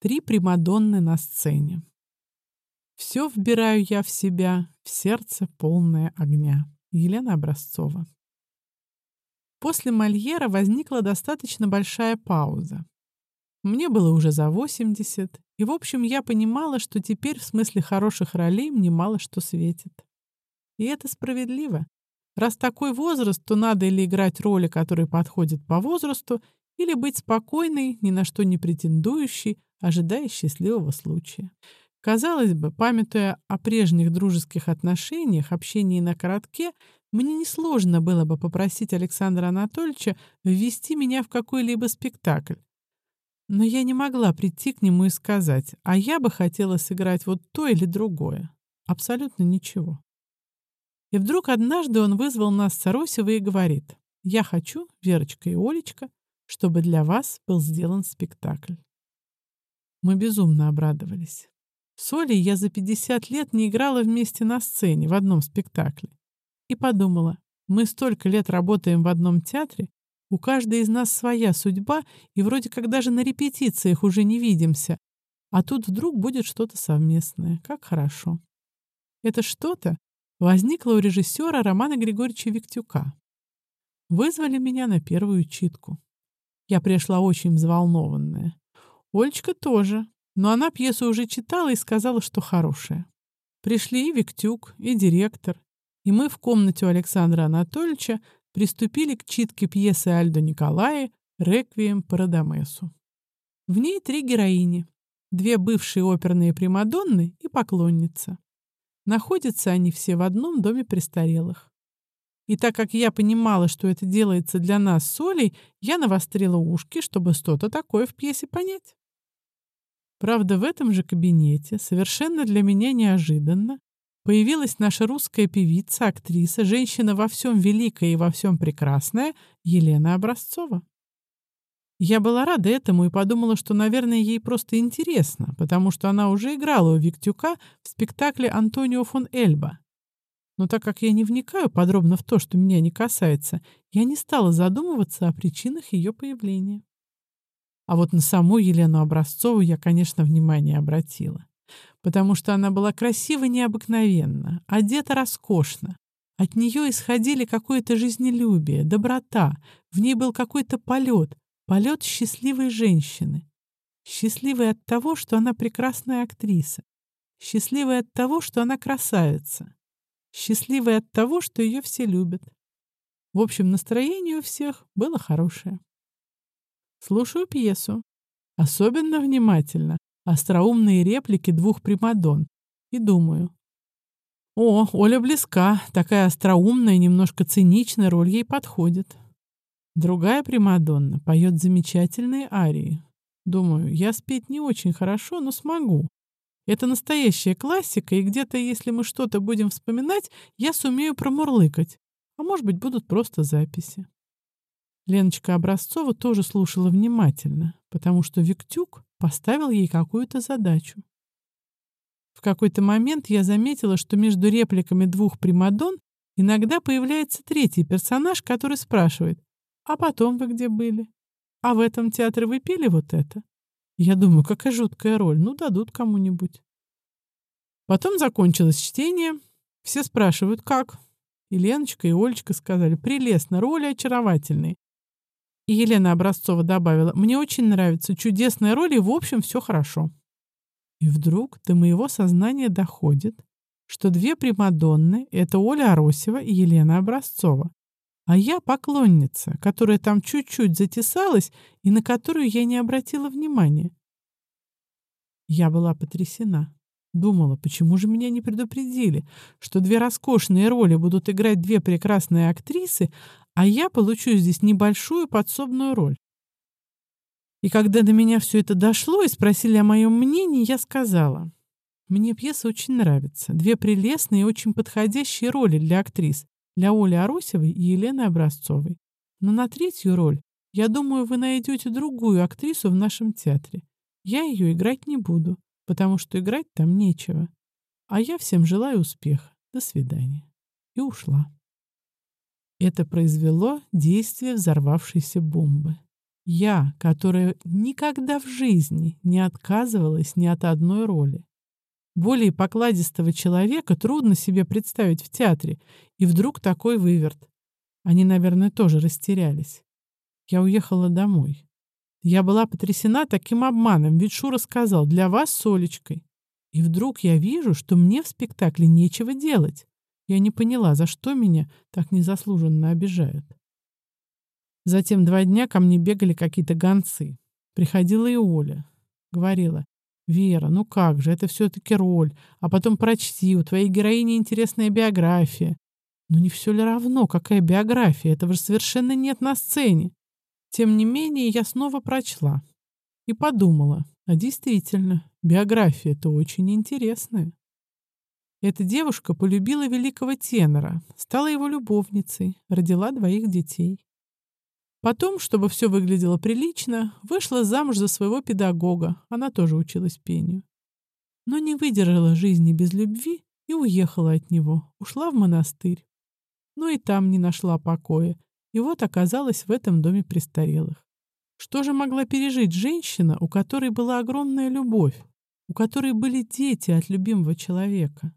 Три примадонны на сцене. Все вбираю я в себя, в сердце полное огня. Елена Образцова. После Мольера возникла достаточно большая пауза. Мне было уже за 80, и, в общем, я понимала, что теперь в смысле хороших ролей мне мало что светит. И это справедливо. Раз такой возраст, то надо или играть роли, которые подходят по возрасту, или быть спокойной, ни на что не претендующей, ожидая счастливого случая. Казалось бы, памятуя о прежних дружеских отношениях, общении на коротке, мне несложно было бы попросить Александра Анатольевича ввести меня в какой-либо спектакль. Но я не могла прийти к нему и сказать, а я бы хотела сыграть вот то или другое. Абсолютно ничего. И вдруг однажды он вызвал нас с Аросева и говорит, «Я хочу, Верочка и Олечка, чтобы для вас был сделан спектакль». Мы безумно обрадовались. С Олей я за 50 лет не играла вместе на сцене в одном спектакле. И подумала, мы столько лет работаем в одном театре, у каждой из нас своя судьба, и вроде как даже на репетициях уже не видимся. А тут вдруг будет что-то совместное. Как хорошо. Это что-то возникло у режиссера Романа Григорьевича Виктюка. Вызвали меня на первую читку. Я пришла очень взволнованная. Олечка тоже, но она пьесу уже читала и сказала, что хорошая. Пришли и Виктюк, и директор, и мы в комнате у Александра Анатольевича приступили к читке пьесы Альдо Николая «Реквием по Радамесу». В ней три героини, две бывшие оперные примадонны и поклонница. Находятся они все в одном доме престарелых. И так как я понимала, что это делается для нас с Олей, я навострила ушки, чтобы что-то такое в пьесе понять. Правда, в этом же кабинете, совершенно для меня неожиданно, появилась наша русская певица, актриса, женщина во всем великая и во всем прекрасная Елена Образцова. Я была рада этому и подумала, что, наверное, ей просто интересно, потому что она уже играла у Виктюка в спектакле Антонио фон Эльба. Но так как я не вникаю подробно в то, что меня не касается, я не стала задумываться о причинах ее появления. А вот на саму Елену Образцову я, конечно, внимание обратила. Потому что она была красива необыкновенно, одета роскошно. От нее исходили какое-то жизнелюбие, доброта. В ней был какой-то полет, полет счастливой женщины. Счастливой от того, что она прекрасная актриса. Счастливой от того, что она красавица счастливой от того, что ее все любят. В общем, настроение у всех было хорошее. Слушаю пьесу. Особенно внимательно остроумные реплики двух примадон. И думаю. О, Оля близка, такая остроумная, немножко циничная роль ей подходит. Другая примадонна поет замечательные арии. Думаю, я спеть не очень хорошо, но смогу. Это настоящая классика, и где-то, если мы что-то будем вспоминать, я сумею промурлыкать. А может быть, будут просто записи. Леночка Образцова тоже слушала внимательно, потому что Виктюк поставил ей какую-то задачу. В какой-то момент я заметила, что между репликами двух примадон иногда появляется третий персонаж, который спрашивает, «А потом вы где были? А в этом театре вы пели вот это?» Я думаю, какая жуткая роль. Ну, дадут кому-нибудь. Потом закончилось чтение. Все спрашивают, как? И Леночка, и Олечка сказали, прелестно, роли очаровательные. И Елена Образцова добавила, мне очень нравится, чудесная роль, и в общем все хорошо. И вдруг до моего сознания доходит, что две примадонны — это Оля Аросева и Елена Образцова. А я поклонница, которая там чуть-чуть затесалась и на которую я не обратила внимания. Я была потрясена. Думала, почему же меня не предупредили, что две роскошные роли будут играть две прекрасные актрисы, а я получу здесь небольшую подсобную роль. И когда до меня все это дошло и спросили о моем мнении, я сказала, мне пьеса очень нравится. Две прелестные и очень подходящие роли для актрис для Оли Арусевой и Елены Образцовой. Но на третью роль, я думаю, вы найдете другую актрису в нашем театре. Я ее играть не буду, потому что играть там нечего. А я всем желаю успеха. До свидания. И ушла. Это произвело действие взорвавшейся бомбы. Я, которая никогда в жизни не отказывалась ни от одной роли. Более покладистого человека трудно себе представить в театре, и вдруг такой выверт. Они, наверное, тоже растерялись. Я уехала домой. Я была потрясена таким обманом, ведь Шура сказал «для вас с Олечкой». И вдруг я вижу, что мне в спектакле нечего делать. Я не поняла, за что меня так незаслуженно обижают. Затем два дня ко мне бегали какие-то гонцы. Приходила и Оля. Говорила, «Вера, ну как же, это все-таки роль. А потом прочти, у твоей героини интересная биография». Но не все ли равно, какая биография? Этого же совершенно нет на сцене. Тем не менее, я снова прочла и подумала, а действительно, биография-то очень интересная. Эта девушка полюбила великого тенора, стала его любовницей, родила двоих детей. Потом, чтобы все выглядело прилично, вышла замуж за своего педагога, она тоже училась пению. Но не выдержала жизни без любви и уехала от него, ушла в монастырь. Но и там не нашла покоя, и вот оказалась в этом доме престарелых. Что же могла пережить женщина, у которой была огромная любовь, у которой были дети от любимого человека?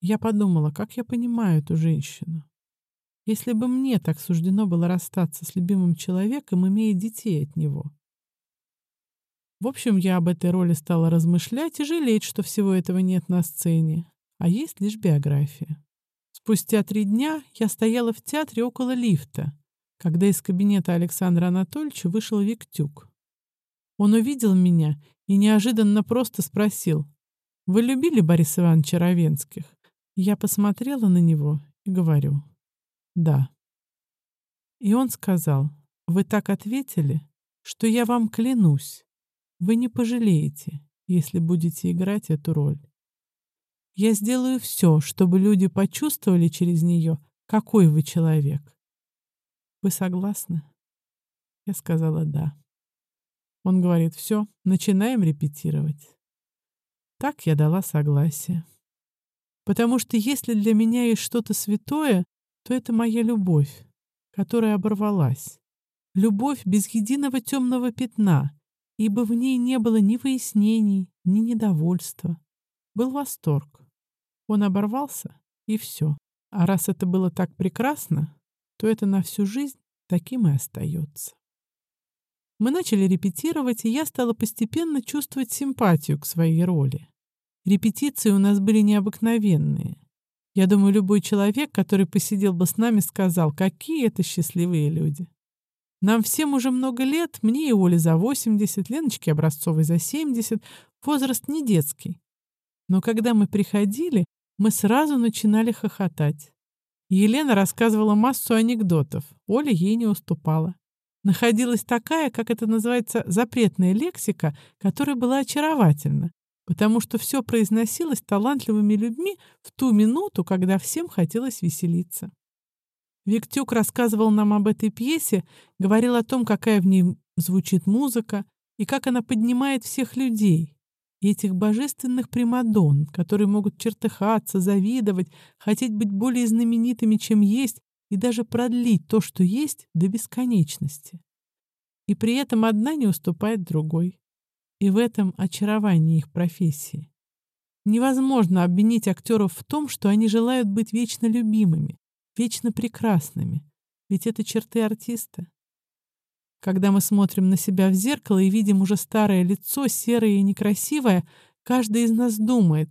Я подумала, как я понимаю эту женщину. Если бы мне так суждено было расстаться с любимым человеком, имея детей от него. В общем, я об этой роли стала размышлять и жалеть, что всего этого нет на сцене, а есть лишь биография. Спустя три дня я стояла в театре около лифта, когда из кабинета Александра Анатольевича вышел Виктюк. Он увидел меня и неожиданно просто спросил, «Вы любили Бориса Ивановича Равенских?» Я посмотрела на него и говорю, «Да». И он сказал, «Вы так ответили, что я вам клянусь, вы не пожалеете, если будете играть эту роль. Я сделаю все, чтобы люди почувствовали через нее, какой вы человек. Вы согласны? Я сказала «да». Он говорит «все, начинаем репетировать». Так я дала согласие. Потому что если для меня есть что-то святое, то это моя любовь, которая оборвалась. Любовь без единого темного пятна, ибо в ней не было ни выяснений, ни недовольства. Был восторг. Он оборвался, и все. А раз это было так прекрасно, то это на всю жизнь таким и остается. Мы начали репетировать, и я стала постепенно чувствовать симпатию к своей роли. Репетиции у нас были необыкновенные. Я думаю, любой человек, который посидел бы с нами, сказал, какие это счастливые люди. Нам всем уже много лет, мне и Оле за 80, Леночке Образцовой за 70, возраст не детский. Но когда мы приходили, мы сразу начинали хохотать. Елена рассказывала массу анекдотов, Оля ей не уступала. Находилась такая, как это называется, запретная лексика, которая была очаровательна, потому что все произносилось талантливыми людьми в ту минуту, когда всем хотелось веселиться. Виктюк рассказывал нам об этой пьесе, говорил о том, какая в ней звучит музыка и как она поднимает всех людей, этих божественных примадон, которые могут чертыхаться, завидовать, хотеть быть более знаменитыми, чем есть, и даже продлить то, что есть, до бесконечности. И при этом одна не уступает другой. И в этом очарование их профессии. Невозможно обвинить актеров в том, что они желают быть вечно любимыми, вечно прекрасными. Ведь это черты артиста. Когда мы смотрим на себя в зеркало и видим уже старое лицо, серое и некрасивое, каждый из нас думает.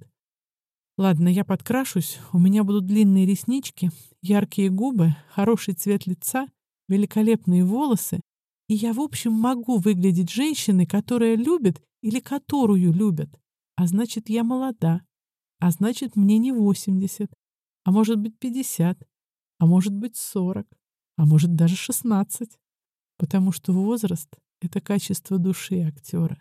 Ладно, я подкрашусь, у меня будут длинные реснички, яркие губы, хороший цвет лица, великолепные волосы, и я, в общем, могу выглядеть женщиной, которая любит или которую любят. А значит, я молода. А значит, мне не 80, а может быть 50, а может быть 40, а может даже 16 потому что возраст — это качество души актера.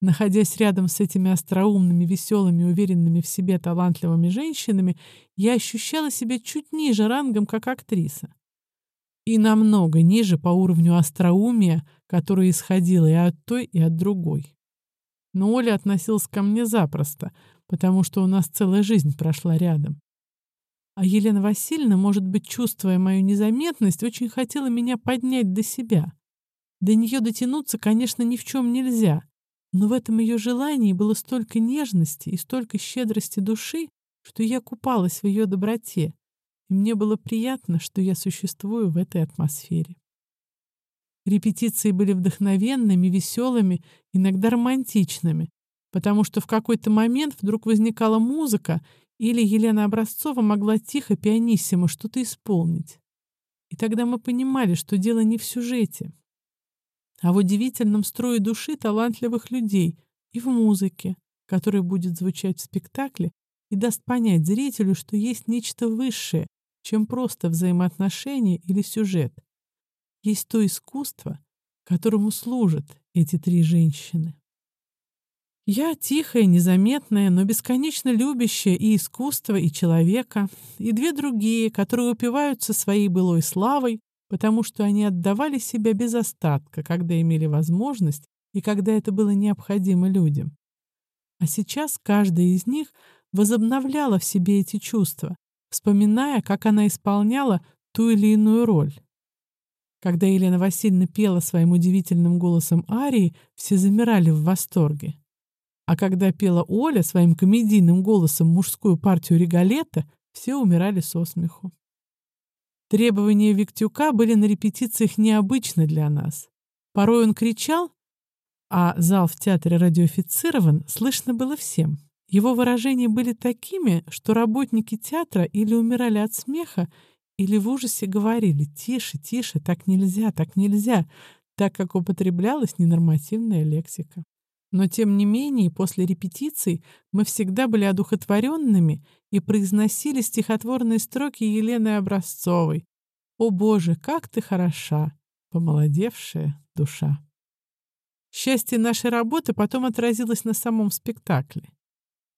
Находясь рядом с этими остроумными, веселыми, уверенными в себе талантливыми женщинами, я ощущала себя чуть ниже рангом, как актриса. И намного ниже по уровню остроумия, которое исходило и от той, и от другой. Но Оля относилась ко мне запросто, потому что у нас целая жизнь прошла рядом. А Елена Васильевна, может быть, чувствуя мою незаметность, очень хотела меня поднять до себя. До нее дотянуться, конечно, ни в чем нельзя, но в этом ее желании было столько нежности и столько щедрости души, что я купалась в ее доброте, и мне было приятно, что я существую в этой атмосфере. Репетиции были вдохновенными, веселыми, иногда романтичными, потому что в какой-то момент вдруг возникала музыка, или Елена Образцова могла тихо, пианиссимо что-то исполнить. И тогда мы понимали, что дело не в сюжете, а в удивительном строе души талантливых людей и в музыке, которая будет звучать в спектакле и даст понять зрителю, что есть нечто высшее, чем просто взаимоотношения или сюжет. Есть то искусство, которому служат эти три женщины. Я тихая, незаметная, но бесконечно любящая и искусство, и человека, и две другие, которые упиваются своей былой славой, потому что они отдавали себя без остатка, когда имели возможность и когда это было необходимо людям. А сейчас каждая из них возобновляла в себе эти чувства, вспоминая, как она исполняла ту или иную роль. Когда Елена Васильевна пела своим удивительным голосом арии, все замирали в восторге. А когда пела Оля своим комедийным голосом мужскую партию Регалета, все умирали со смеху. Требования Виктюка были на репетициях необычны для нас. Порой он кричал, а зал в театре радиофицирован, слышно было всем. Его выражения были такими, что работники театра или умирали от смеха, или в ужасе говорили «тише, тише, так нельзя, так нельзя», так как употреблялась ненормативная лексика. Но тем не менее, после репетиций мы всегда были одухотворенными и произносили стихотворные строки Елены Образцовой. «О Боже, как ты хороша, помолодевшая душа!» Счастье нашей работы потом отразилось на самом спектакле.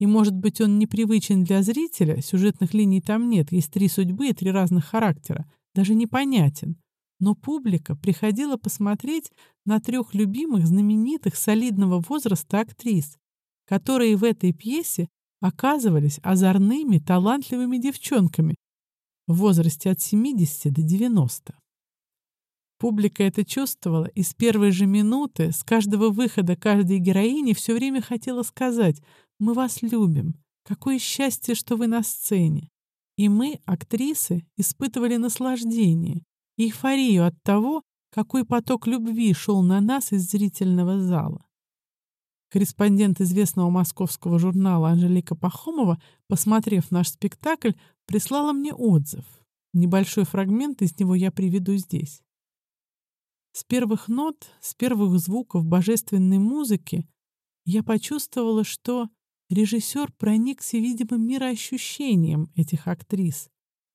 И, может быть, он непривычен для зрителя, сюжетных линий там нет, есть три судьбы и три разных характера, даже непонятен. Но публика приходила посмотреть на трех любимых, знаменитых, солидного возраста актрис, которые в этой пьесе оказывались озорными, талантливыми девчонками в возрасте от 70 до 90. Публика это чувствовала, и с первой же минуты, с каждого выхода каждой героини все время хотела сказать «Мы вас любим. Какое счастье, что вы на сцене». И мы, актрисы, испытывали наслаждение, эйфорию от того, какой поток любви шел на нас из зрительного зала. Корреспондент известного московского журнала Анжелика Пахомова, посмотрев наш спектакль, прислала мне отзыв. Небольшой фрагмент из него я приведу здесь. С первых нот, с первых звуков божественной музыки я почувствовала, что режиссер проникся видимым мироощущением этих актрис,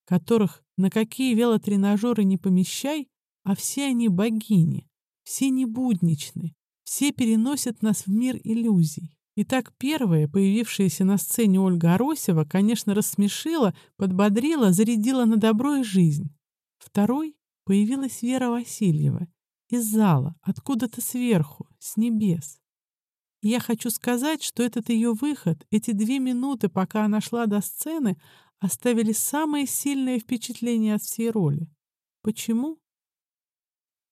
которых на какие велотренажеры не помещай, а все они богини, все небудничны, все переносят нас в мир иллюзий. Итак, первая, появившаяся на сцене Ольга Аросева, конечно, рассмешила, подбодрила, зарядила на добро и жизнь. Второй появилась Вера Васильева из зала, откуда-то сверху, с небес. Я хочу сказать, что этот ее выход, эти две минуты, пока она шла до сцены, оставили самое сильное впечатление от всей роли. Почему?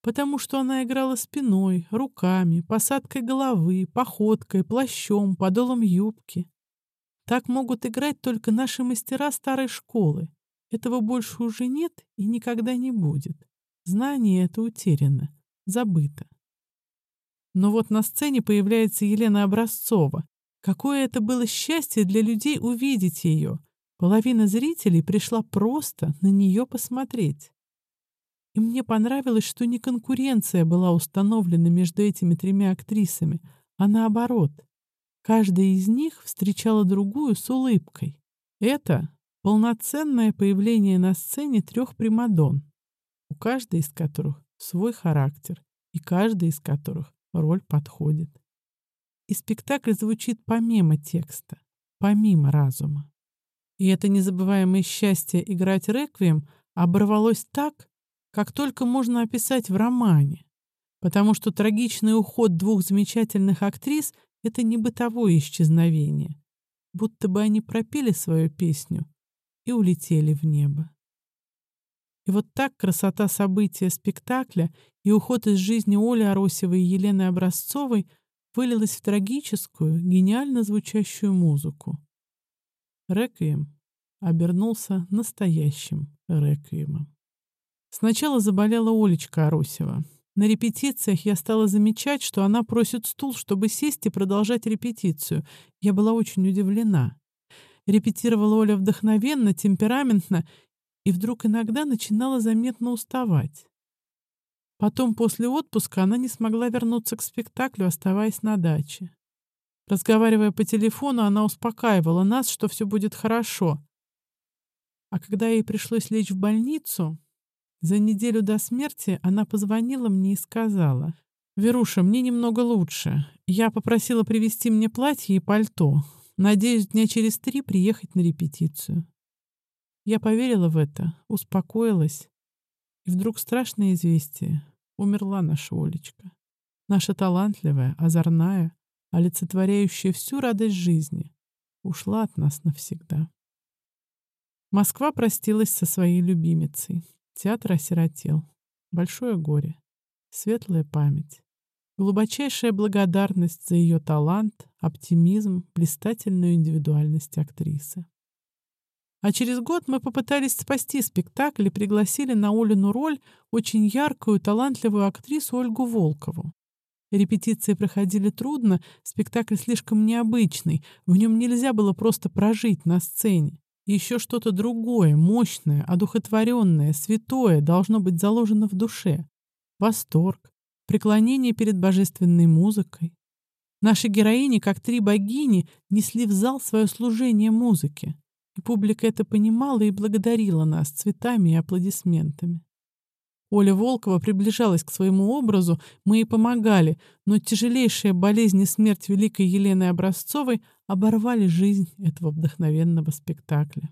Потому что она играла спиной, руками, посадкой головы, походкой, плащом, подолом юбки. Так могут играть только наши мастера старой школы. Этого больше уже нет и никогда не будет. Знание это утеряно, забыто. Но вот на сцене появляется Елена Образцова. Какое это было счастье для людей увидеть ее, Половина зрителей пришла просто на нее посмотреть. И мне понравилось, что не конкуренция была установлена между этими тремя актрисами, а наоборот. Каждая из них встречала другую с улыбкой. Это полноценное появление на сцене трех примадон, у каждой из которых свой характер, и каждой из которых роль подходит. И спектакль звучит помимо текста, помимо разума. И это незабываемое счастье играть реквием оборвалось так, как только можно описать в романе, потому что трагичный уход двух замечательных актрис — это не бытовое исчезновение, будто бы они пропели свою песню и улетели в небо. И вот так красота события спектакля и уход из жизни Оли Аросевой и Елены Образцовой вылилось в трагическую, гениально звучащую музыку. Реквием обернулся настоящим реквиемом. Сначала заболела Олечка Аросева. На репетициях я стала замечать, что она просит стул, чтобы сесть и продолжать репетицию. Я была очень удивлена. Репетировала Оля вдохновенно, темпераментно и вдруг иногда начинала заметно уставать. Потом, после отпуска, она не смогла вернуться к спектаклю, оставаясь на даче. Разговаривая по телефону, она успокаивала нас, что все будет хорошо. А когда ей пришлось лечь в больницу, за неделю до смерти она позвонила мне и сказала, «Веруша, мне немного лучше. Я попросила привезти мне платье и пальто. Надеюсь, дня через три приехать на репетицию». Я поверила в это, успокоилась. И вдруг страшное известие. Умерла наша Олечка. Наша талантливая, озорная, олицетворяющая всю радость жизни, ушла от нас навсегда. Москва простилась со своей любимицей. Театр осиротел. Большое горе. Светлая память. Глубочайшая благодарность за ее талант, оптимизм, блистательную индивидуальность актрисы. А через год мы попытались спасти спектакль и пригласили на Олину роль очень яркую, талантливую актрису Ольгу Волкову. Репетиции проходили трудно, спектакль слишком необычный, в нем нельзя было просто прожить на сцене. Еще что-то другое, мощное, одухотворенное, святое должно быть заложено в душе. Восторг, преклонение перед божественной музыкой. Наши героини, как три богини, несли в зал свое служение музыке. Публика это понимала и благодарила нас цветами и аплодисментами. Оля Волкова приближалась к своему образу, мы ей помогали, но тяжелейшая болезнь и смерть великой Елены Образцовой оборвали жизнь этого вдохновенного спектакля.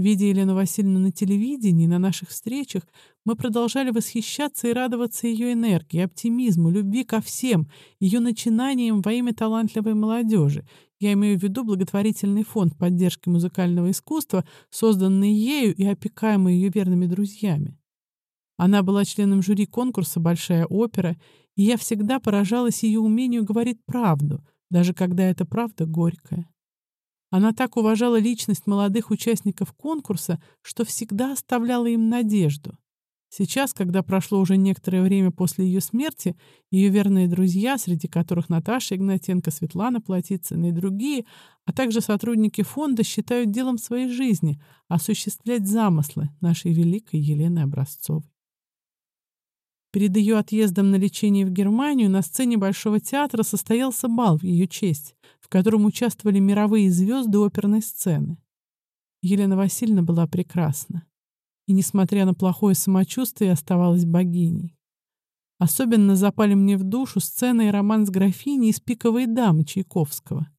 Видя Елену Васильевну на телевидении, на наших встречах, мы продолжали восхищаться и радоваться ее энергии, оптимизму, любви ко всем, ее начинаниям во имя талантливой молодежи. Я имею в виду благотворительный фонд поддержки музыкального искусства, созданный ею и опекаемый ее верными друзьями. Она была членом жюри конкурса «Большая опера», и я всегда поражалась ее умению говорить правду, даже когда эта правда горькая. Она так уважала личность молодых участников конкурса, что всегда оставляла им надежду. Сейчас, когда прошло уже некоторое время после ее смерти, ее верные друзья, среди которых Наташа Игнатенко, Светлана Платицына и другие, а также сотрудники фонда, считают делом своей жизни осуществлять замыслы нашей великой Елены Образцовой. Перед ее отъездом на лечение в Германию на сцене Большого театра состоялся бал в ее честь, в котором участвовали мировые звезды оперной сцены. Елена Васильевна была прекрасна и, несмотря на плохое самочувствие, оставалась богиней. Особенно запали мне в душу сцена и роман с графиней из «Пиковой дамы» Чайковского.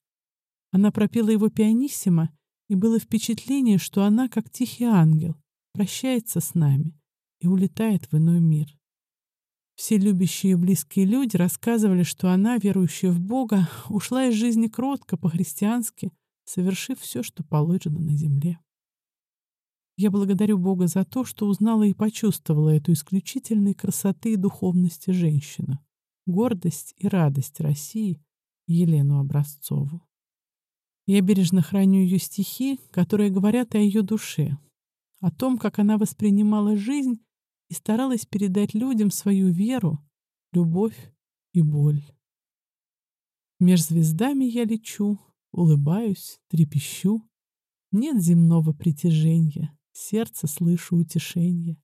Она пропела его пианиссимо, и было впечатление, что она, как тихий ангел, прощается с нами и улетает в иной мир. Все любящие и близкие люди рассказывали, что она, верующая в Бога, ушла из жизни кротко, по-христиански, совершив все, что положено на земле. Я благодарю Бога за то, что узнала и почувствовала эту исключительной красоты и духовности женщину, гордость и радость России Елену Образцову. Я бережно храню ее стихи, которые говорят о ее душе, о том, как она воспринимала жизнь и старалась передать людям свою веру, любовь и боль. Меж звездами я лечу, улыбаюсь, трепещу. Нет земного притяжения, сердце слышу утешение.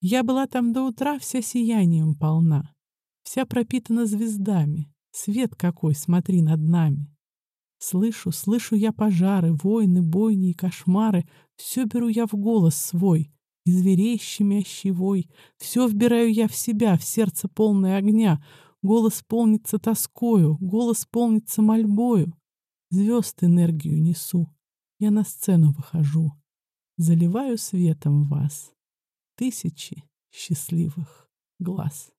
Я была там до утра вся сиянием полна, вся пропитана звездами. Свет какой, смотри над нами. Слышу, слышу я пожары, войны, бойни и кошмары. Все беру я в голос свой, и зверей щемящий вой. Все вбираю я в себя, в сердце полное огня. Голос полнится тоскою, голос полнится мольбою. Звезд энергию несу, я на сцену выхожу. Заливаю светом вас тысячи счастливых глаз.